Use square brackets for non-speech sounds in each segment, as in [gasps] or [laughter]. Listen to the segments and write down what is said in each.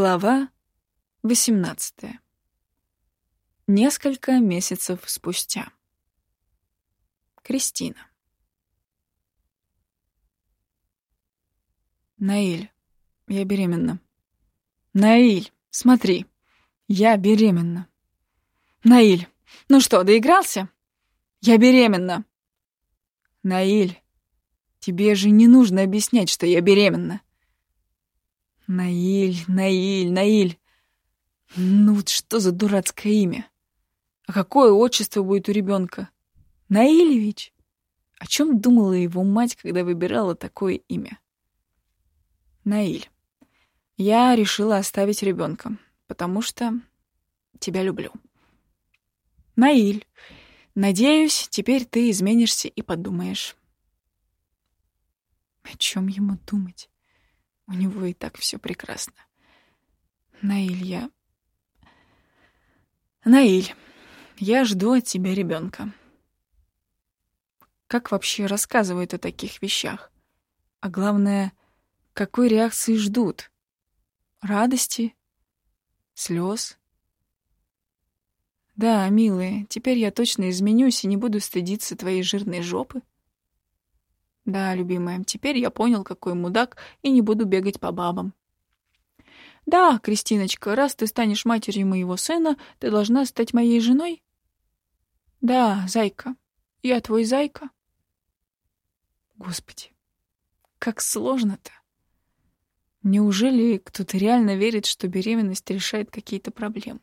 Глава 18. Несколько месяцев спустя. Кристина. Наиль, я беременна. Наиль, смотри, я беременна. Наиль, ну что, доигрался? Я беременна. Наиль, тебе же не нужно объяснять, что я беременна. Наиль, Наиль, Наиль. Ну вот что за дурацкое имя? А какое отчество будет у ребенка? Наилевич? О чем думала его мать, когда выбирала такое имя? Наиль. Я решила оставить ребенка, потому что тебя люблю. Наиль. Надеюсь, теперь ты изменишься и подумаешь. О чем ему думать? У него и так все прекрасно. Наиль, я... Наиль, я жду от тебя ребенка. Как вообще рассказывают о таких вещах? А главное, какой реакции ждут? Радости? Слез? Да, милые, теперь я точно изменюсь и не буду стыдиться твоей жирной жопы. Да, любимая, теперь я понял, какой мудак, и не буду бегать по бабам. Да, Кристиночка, раз ты станешь матерью моего сына, ты должна стать моей женой? Да, зайка, я твой зайка. Господи, как сложно-то. Неужели кто-то реально верит, что беременность решает какие-то проблемы?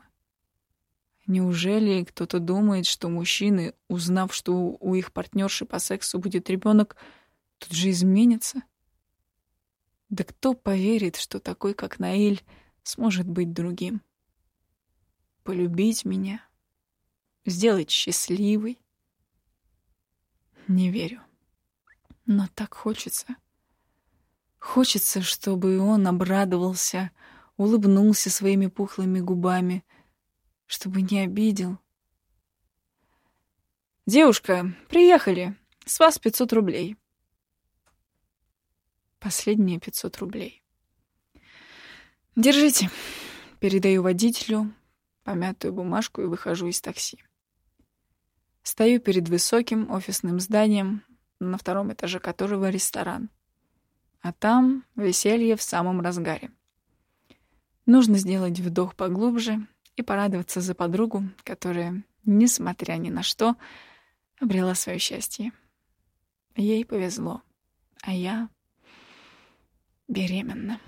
Неужели кто-то думает, что мужчины, узнав, что у их партнерши по сексу будет ребенок, Тут же изменится. Да кто поверит, что такой, как Наиль, сможет быть другим? Полюбить меня? Сделать счастливой? Не верю. Но так хочется. Хочется, чтобы он обрадовался, улыбнулся своими пухлыми губами, чтобы не обидел. «Девушка, приехали. С вас пятьсот рублей». Последние 500 рублей. «Держите». Передаю водителю помятую бумажку и выхожу из такси. Стою перед высоким офисным зданием, на втором этаже которого ресторан. А там веселье в самом разгаре. Нужно сделать вдох поглубже и порадоваться за подругу, которая, несмотря ни на что, обрела свое счастье. Ей повезло, а я беременна.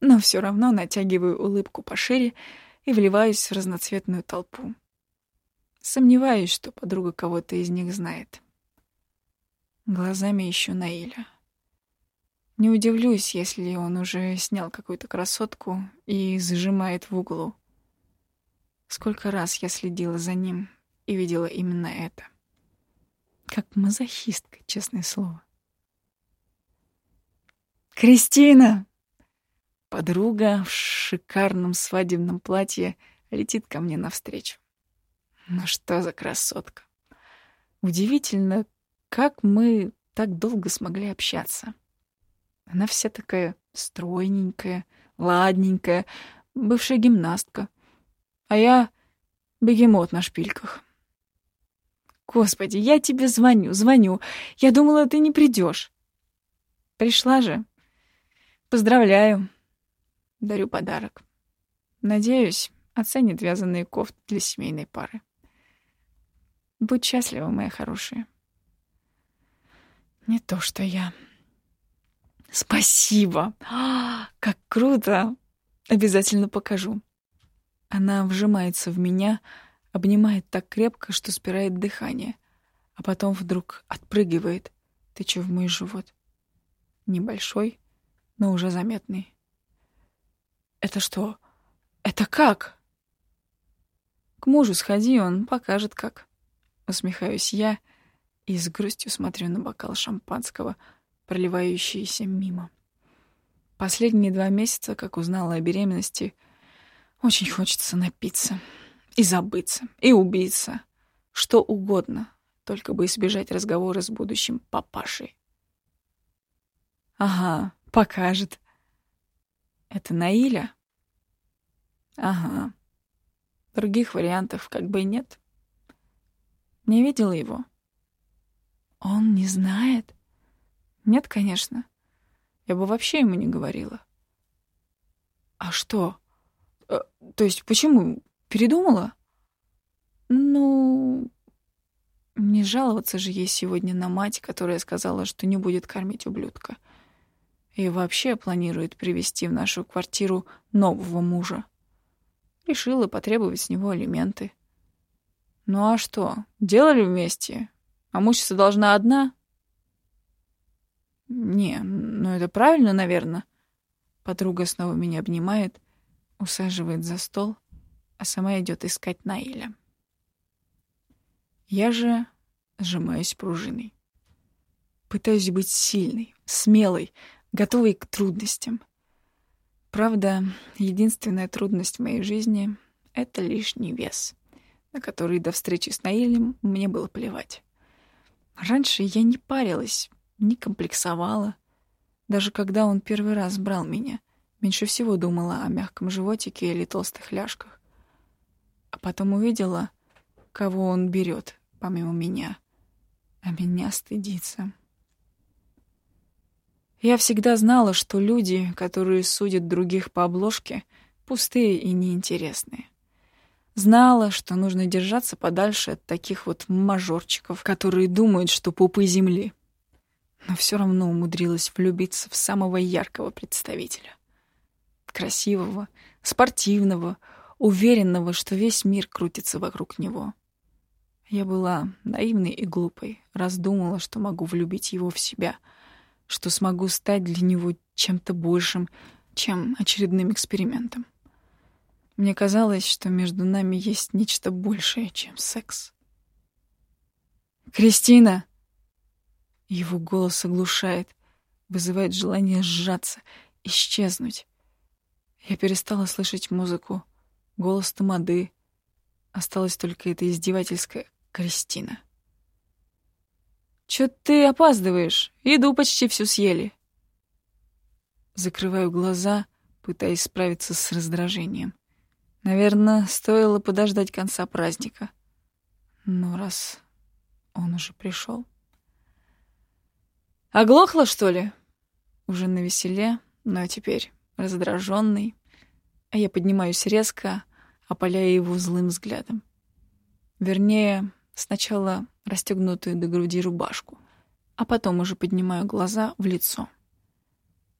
Но все равно натягиваю улыбку пошире и вливаюсь в разноцветную толпу. Сомневаюсь, что подруга кого-то из них знает. Глазами ищу Наиля. Не удивлюсь, если он уже снял какую-то красотку и зажимает в углу. Сколько раз я следила за ним и видела именно это. Как мазохистка, честное слово. «Кристина!» Подруга в шикарном свадебном платье летит ко мне навстречу. Ну что за красотка! Удивительно, как мы так долго смогли общаться. Она вся такая стройненькая, ладненькая, бывшая гимнастка. А я бегемот на шпильках. Господи, я тебе звоню, звоню. Я думала, ты не придешь. Пришла же. Поздравляю. Дарю подарок. Надеюсь, оценит вязаные кофты для семейной пары. Будь счастлива, моя хорошая. Не то, что я. Спасибо! А, [gasps] как круто! Обязательно покажу. Она вжимается в меня, обнимает так крепко, что спирает дыхание, а потом вдруг отпрыгивает, тыча в мой живот. Небольшой, но уже заметный. «Это что? Это как?» «К мужу сходи, он покажет, как». Усмехаюсь я и с грустью смотрю на бокал шампанского, проливающийся мимо. Последние два месяца, как узнала о беременности, очень хочется напиться и забыться, и убиться. Что угодно, только бы избежать разговора с будущим папашей. Ага, покажет. Это Наиля? Ага. Других вариантов как бы и нет. Не видела его? Он не знает? Нет, конечно. Я бы вообще ему не говорила. А что? Э, то есть почему? Передумала? Ну, не жаловаться же ей сегодня на мать, которая сказала, что не будет кормить ублюдка. И вообще планирует привести в нашу квартиру нового мужа. Решила потребовать с него алименты. Ну а что, делали вместе? А мучиться должна одна? Не, ну это правильно, наверное. Подруга снова меня обнимает, усаживает за стол, а сама идет искать Наиля. Я же сжимаюсь пружиной. Пытаюсь быть сильной, смелой, готовой к трудностям. Правда, единственная трудность в моей жизни — это лишний вес, на который до встречи с Наилем мне было плевать. Раньше я не парилась, не комплексовала. Даже когда он первый раз брал меня, меньше всего думала о мягком животике или толстых ляжках. А потом увидела, кого он берет, помимо меня. А меня стыдится. Я всегда знала, что люди, которые судят других по обложке, пустые и неинтересные. Знала, что нужно держаться подальше от таких вот мажорчиков, которые думают, что пупы земли. Но все равно умудрилась влюбиться в самого яркого представителя. Красивого, спортивного, уверенного, что весь мир крутится вокруг него. Я была наивной и глупой, раздумала, что могу влюбить его в себя, что смогу стать для него чем-то большим, чем очередным экспериментом. Мне казалось, что между нами есть нечто большее, чем секс. «Кристина!» Его голос оглушает, вызывает желание сжаться, исчезнуть. Я перестала слышать музыку, голос тамады. Осталась только эта издевательская Кристина. «Чё ты опаздываешь? Еду почти всю съели». Закрываю глаза, пытаясь справиться с раздражением. Наверное, стоило подождать конца праздника. Но раз он уже пришел. Оглохла, что ли? Уже на веселе, но теперь раздраженный. А я поднимаюсь резко, опаляя его злым взглядом. Вернее, сначала расстегнутую до груди рубашку, а потом уже поднимаю глаза в лицо.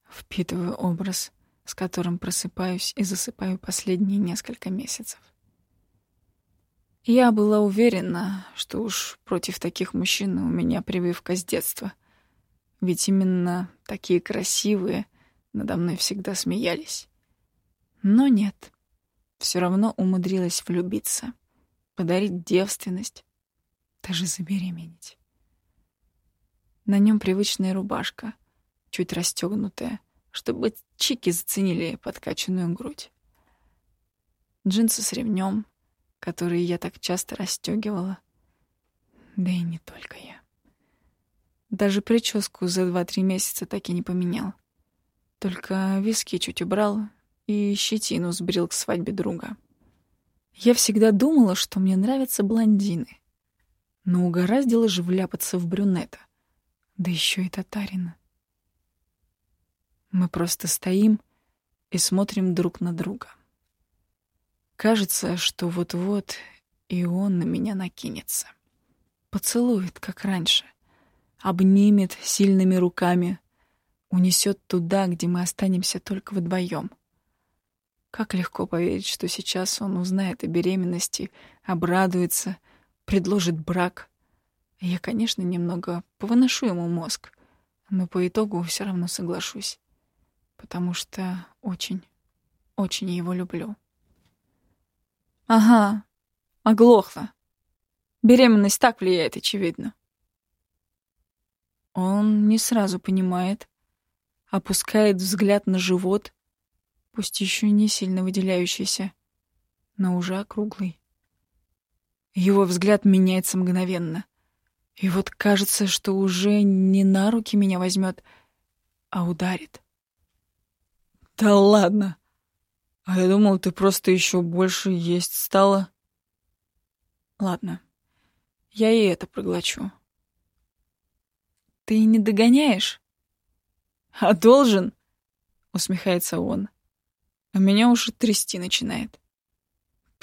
Впитываю образ — с которым просыпаюсь и засыпаю последние несколько месяцев. Я была уверена, что уж против таких мужчин у меня прививка с детства. Ведь именно такие красивые надо мной всегда смеялись. Но нет, все равно умудрилась влюбиться, подарить девственность, даже забеременеть. На нем привычная рубашка, чуть расстегнутая, чтобы чики заценили подкачанную грудь. Джинсы с ремнем, которые я так часто расстегивала. Да и не только я. Даже прическу за два-три месяца так и не поменял. Только виски чуть убрал и щетину сбрил к свадьбе друга. Я всегда думала, что мне нравятся блондины. Но угораздило же вляпаться в брюнета. Да еще и татарина. Мы просто стоим и смотрим друг на друга. Кажется, что вот-вот и он на меня накинется. Поцелует, как раньше. Обнимет сильными руками. Унесет туда, где мы останемся только вдвоем. Как легко поверить, что сейчас он узнает о беременности, обрадуется, предложит брак. Я, конечно, немного повыношу ему мозг, но по итогу все равно соглашусь потому что очень, очень его люблю. Ага, оглохла. Беременность так влияет, очевидно. Он не сразу понимает, опускает взгляд на живот, пусть еще не сильно выделяющийся, но уже округлый. Его взгляд меняется мгновенно. И вот кажется, что уже не на руки меня возьмет, а ударит Да ладно. А я думал, ты просто еще больше есть стала. Ладно. Я и это проглочу. Ты не догоняешь? А должен? Усмехается он. А меня уже трясти начинает.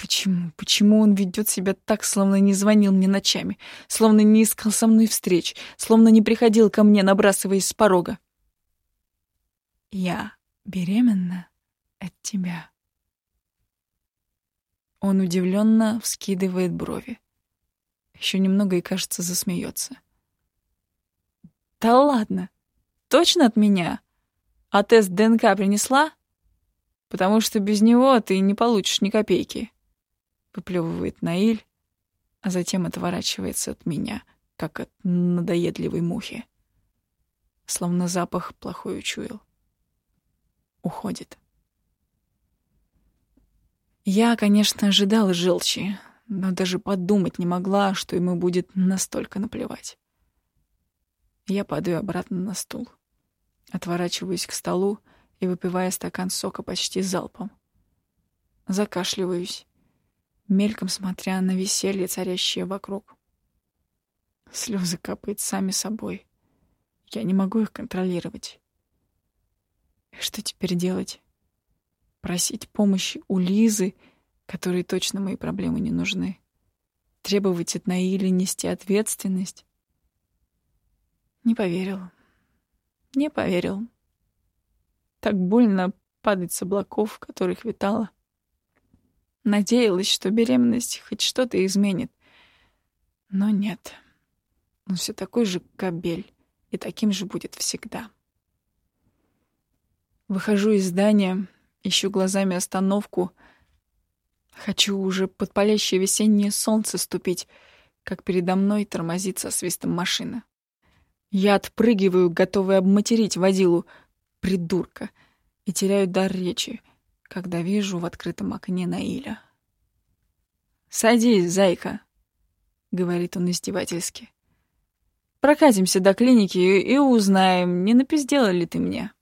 Почему? Почему он ведет себя так, словно не звонил мне ночами, словно не искал со мной встреч, словно не приходил ко мне, набрасываясь с порога? Я беременна от тебя. Он удивленно вскидывает брови. Еще немного и, кажется, засмеется. Да ладно. Точно от меня? А тест ДНК принесла? Потому что без него ты не получишь ни копейки выплевывает Наиль, а затем отворачивается от меня, как от надоедливой мухи. Словно запах плохой учуял. Уходит. Я, конечно, ожидала желчи, но даже подумать не могла, что ему будет настолько наплевать. Я падаю обратно на стул. Отворачиваюсь к столу и выпивая стакан сока почти залпом. Закашливаюсь мельком смотря на веселье, царящее вокруг. Слезы капают сами собой. Я не могу их контролировать. Что теперь делать? Просить помощи у Лизы, которой точно мои проблемы не нужны. Требовать от Наили нести ответственность. Не поверил. Не поверил. Так больно падать с облаков, в которых витала. Надеялась, что беременность хоть что-то изменит. Но нет. Он все такой же кабель, и таким же будет всегда. Выхожу из здания, ищу глазами остановку. Хочу уже под палящее весеннее солнце ступить, как передо мной тормозит со свистом машина. Я отпрыгиваю, готовый обматерить водилу, придурка, и теряю дар речи — когда вижу в открытом окне Наиля. «Садись, зайка», — говорит он издевательски. «Прокатимся до клиники и узнаем, не напиздела ли ты мне».